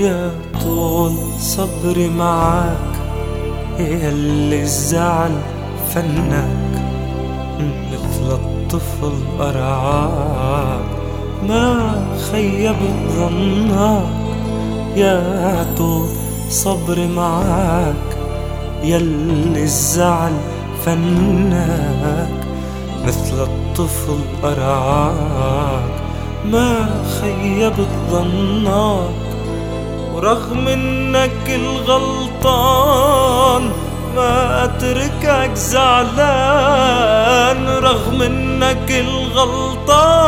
يا طول صبري معاك ياللي الزعل فنك مثل الطفل أرعاك ما خيب ظنك يا طول صبري معاك ياللي الزعل فنك مثل الطفل أرعاك ما خيبت ظنك ورغم إنك الغلطان ما اتركك زعلان رغم إنك الغلطان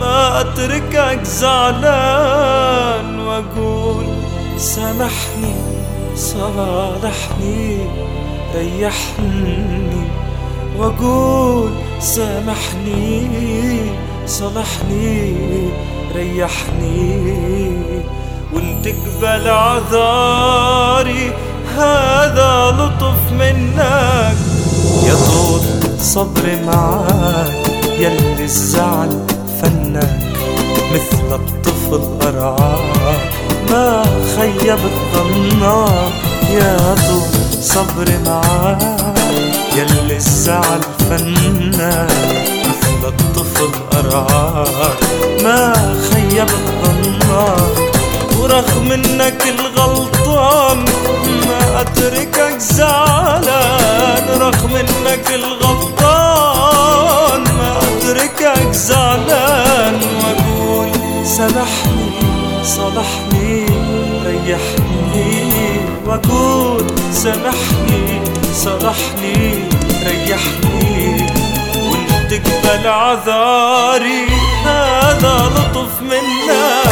ما اتركك زعلان وأقول سامحني صالحني ريحني. وأقول سامحني. صلحني ريحني وان تقبل عذاري هذا لطف منك. يا طول صبري معاك يلي الزعل فنك. مثل الطفل أرعاك ما خيبت ظنك يا طول صبري معاك يلي الزعل فنك. مثل الطفل ما خيبت ظنك ورغم إنك الغلطان ما أتركك زعلان. رغم إنك الغلطان ما أتركك زعلان. وأقول سامحني صلحني ريحني. وأقول سامحني صلحني ريحني. تقبل عذاري هذا لطف منك.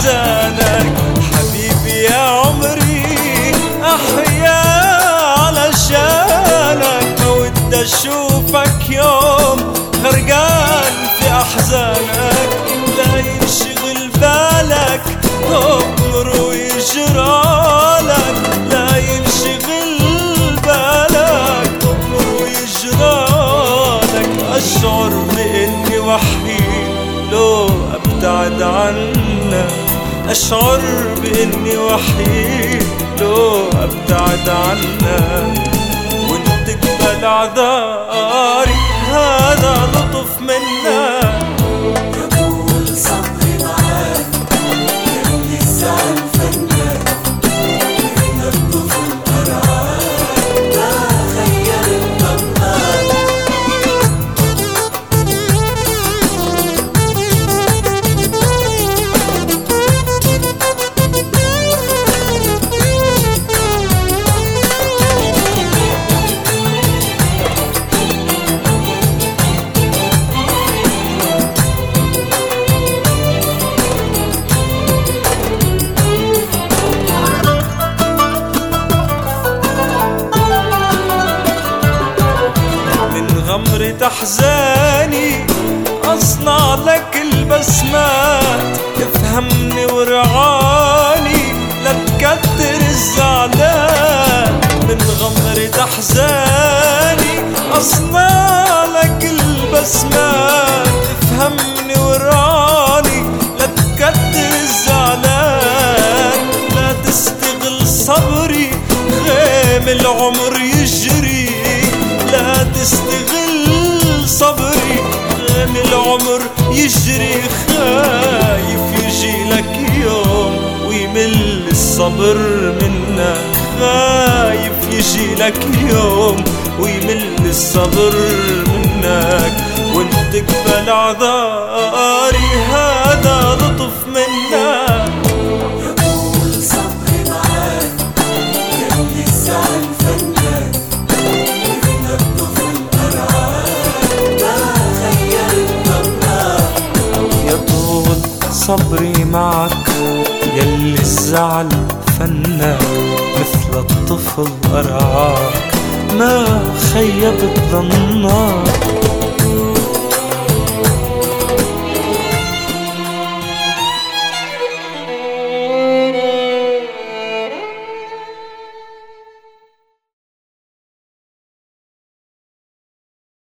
احزانك حبيبي يا عمري أحيا على شانك. ما ودي أشوفك يوم غرقان في أحزانك لا ينشغل بالك. عمر ويجرالك لا ينشغل بالك. عمر ويجرالك أشعر بإني وحيد. لو أبتعد عنك أشعر بإني وحيد. لو أبتعد عنك وإن تقبل أعذاري غمرة أحزاني أصنع لك البسمات. افهمني ورعاني لا تكتر الزعلان. من غمرة أحزاني أصنع لك البسمات. افهمني ورعاني لا تكتر الزعلان. لا تستغل صبري غيم العمر يجري خايف يجي لك يوم ويمل الصبر منك خايف يجي لك يوم ويمل الصبر منك. وانت تقبل اعذاري هذا لطف صبري معك يلي الزعل فناك مثل الطفل أرعاك. ما خيبت ظناك